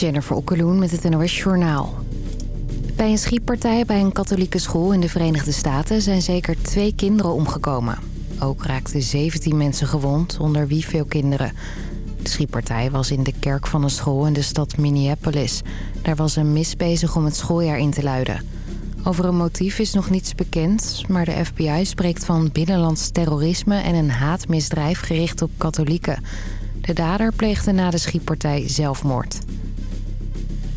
Jennifer Okkeloen met het NOS Journaal. Bij een schietpartij bij een katholieke school in de Verenigde Staten... zijn zeker twee kinderen omgekomen. Ook raakten 17 mensen gewond, onder wie veel kinderen. De schietpartij was in de kerk van een school in de stad Minneapolis. Daar was een mis bezig om het schooljaar in te luiden. Over een motief is nog niets bekend... maar de FBI spreekt van binnenlands terrorisme... en een haatmisdrijf gericht op katholieken... De dader pleegde na de schietpartij zelfmoord.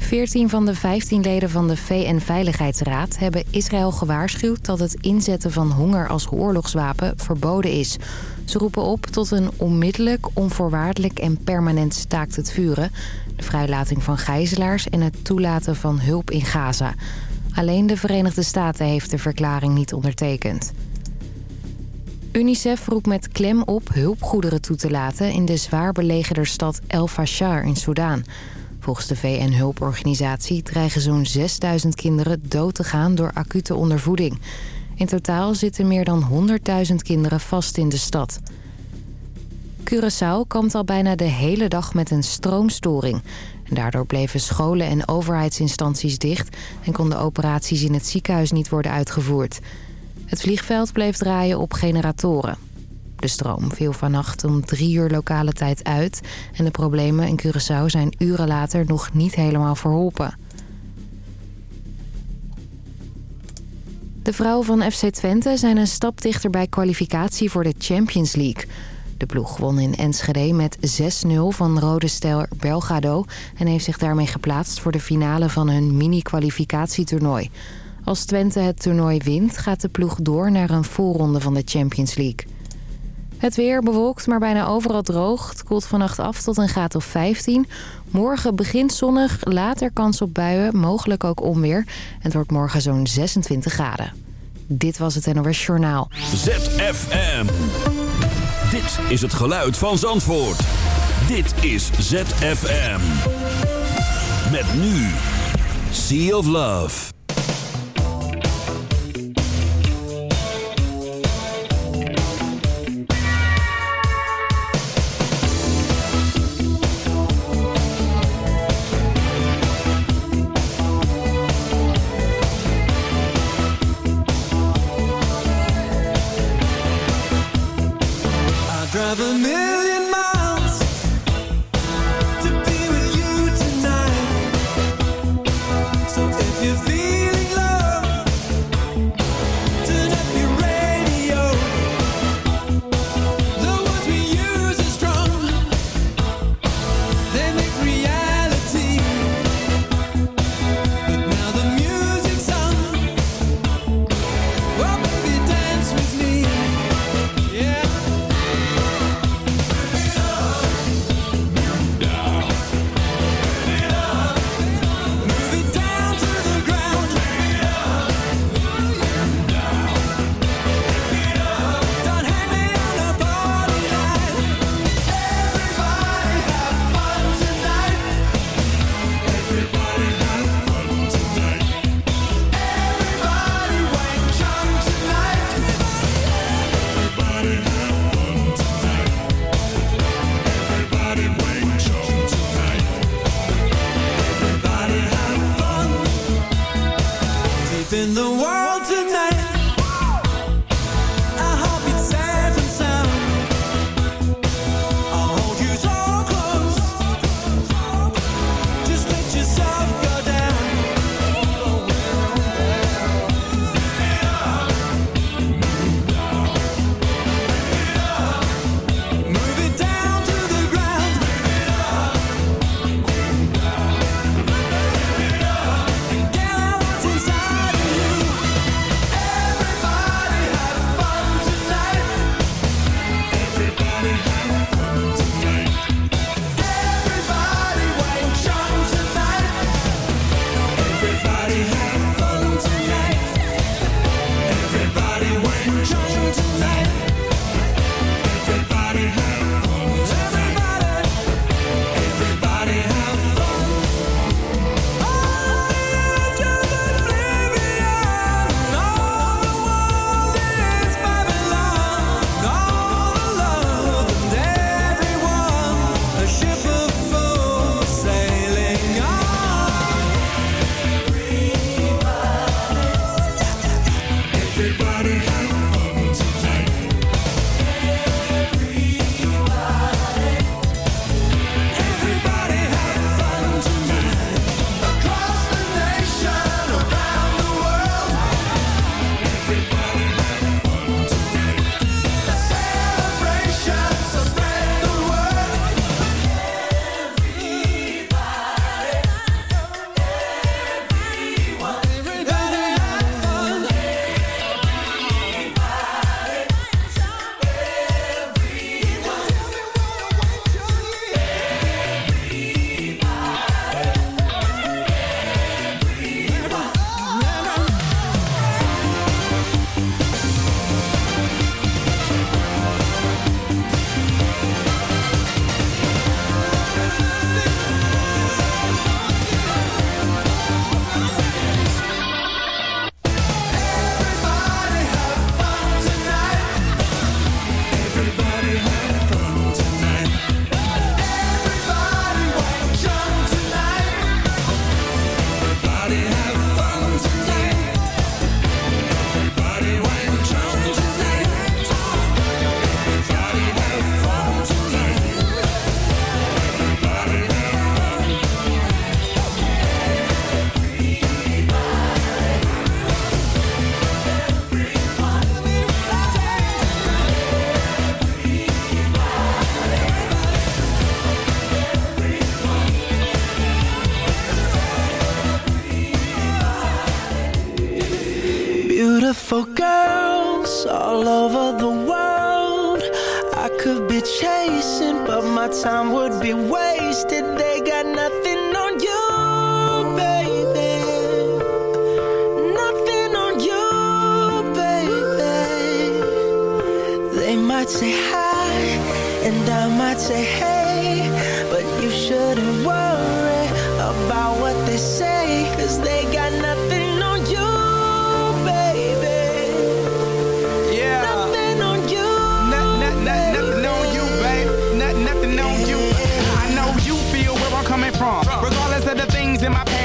14 van de 15 leden van de VN-veiligheidsraad hebben Israël gewaarschuwd dat het inzetten van honger als oorlogswapen verboden is. Ze roepen op tot een onmiddellijk, onvoorwaardelijk en permanent staakt het vuren, de vrijlating van gijzelaars en het toelaten van hulp in Gaza. Alleen de Verenigde Staten heeft de verklaring niet ondertekend. UNICEF roept met klem op hulpgoederen toe te laten... in de zwaar belegerde stad El Fasher in Soudaan. Volgens de VN-hulporganisatie dreigen zo'n 6000 kinderen dood te gaan door acute ondervoeding. In totaal zitten meer dan 100.000 kinderen vast in de stad. Curaçao kampt al bijna de hele dag met een stroomstoring. Daardoor bleven scholen en overheidsinstanties dicht... en konden operaties in het ziekenhuis niet worden uitgevoerd... Het vliegveld bleef draaien op generatoren. De stroom viel vannacht om drie uur lokale tijd uit... en de problemen in Curaçao zijn uren later nog niet helemaal verholpen. De vrouwen van FC Twente zijn een stap dichter bij kwalificatie voor de Champions League. De ploeg won in Enschede met 6-0 van Rode Stel Belgrado... en heeft zich daarmee geplaatst voor de finale van hun mini-kwalificatietoernooi... Als Twente het toernooi wint, gaat de ploeg door naar een voorronde van de Champions League. Het weer bewolkt, maar bijna overal droog. Het koelt vannacht af tot een graad of 15. Morgen begint zonnig, later kans op buien, mogelijk ook onweer. Het wordt morgen zo'n 26 graden. Dit was het NOS Journaal. ZFM. Dit is het geluid van Zandvoort. Dit is ZFM. Met nu. Sea of Love. Drive a million in the world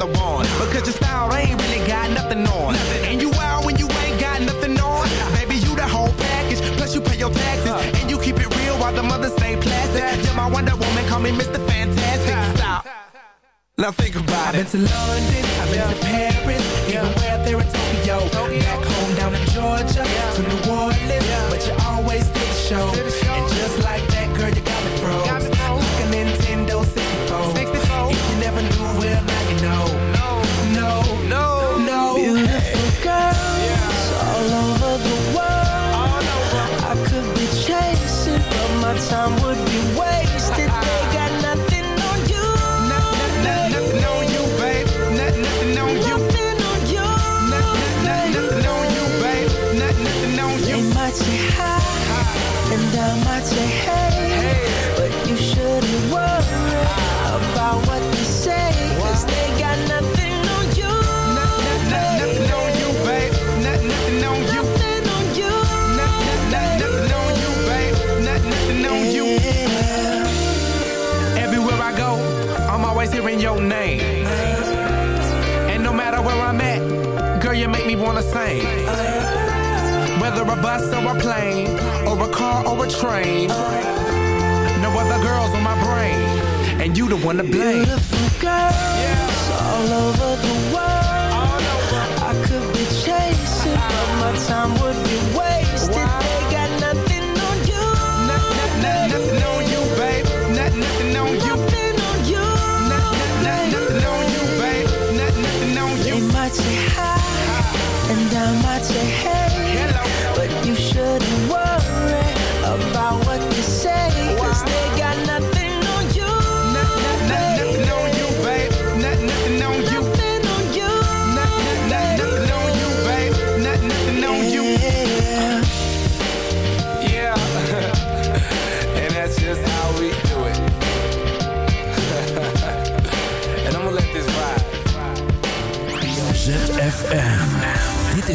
Another one. Because your style ain't really got nothing on. And you out when you ain't got nothing on. Baby, you the whole package. Plus you pay your taxes. And you keep it real while the mothers stay plastic. You're my Wonder Woman, call me Mr. Fantastic. Stop. Now think about it. I've been to London, I've been to Paris, but time would be wasted. Make me wanna sing. Whether a bus or a plane, or a car or a train. No other girls on my brain, and you the one to blame. Beautiful girls all over the world. I could be chasing, but my time would be wasted. They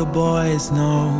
the boys know.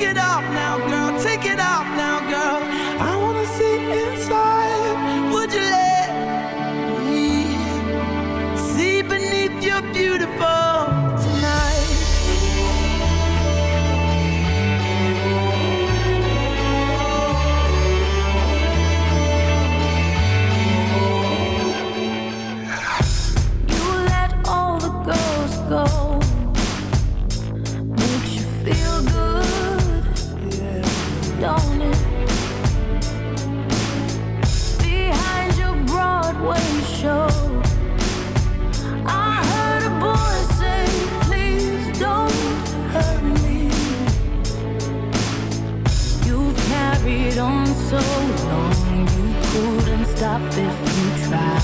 take it off now, girl, take it off now. If you tried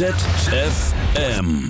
ZFM.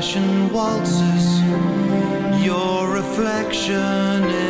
passion waltzes Your reflection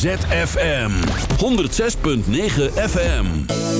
ZFM 106.9 FM.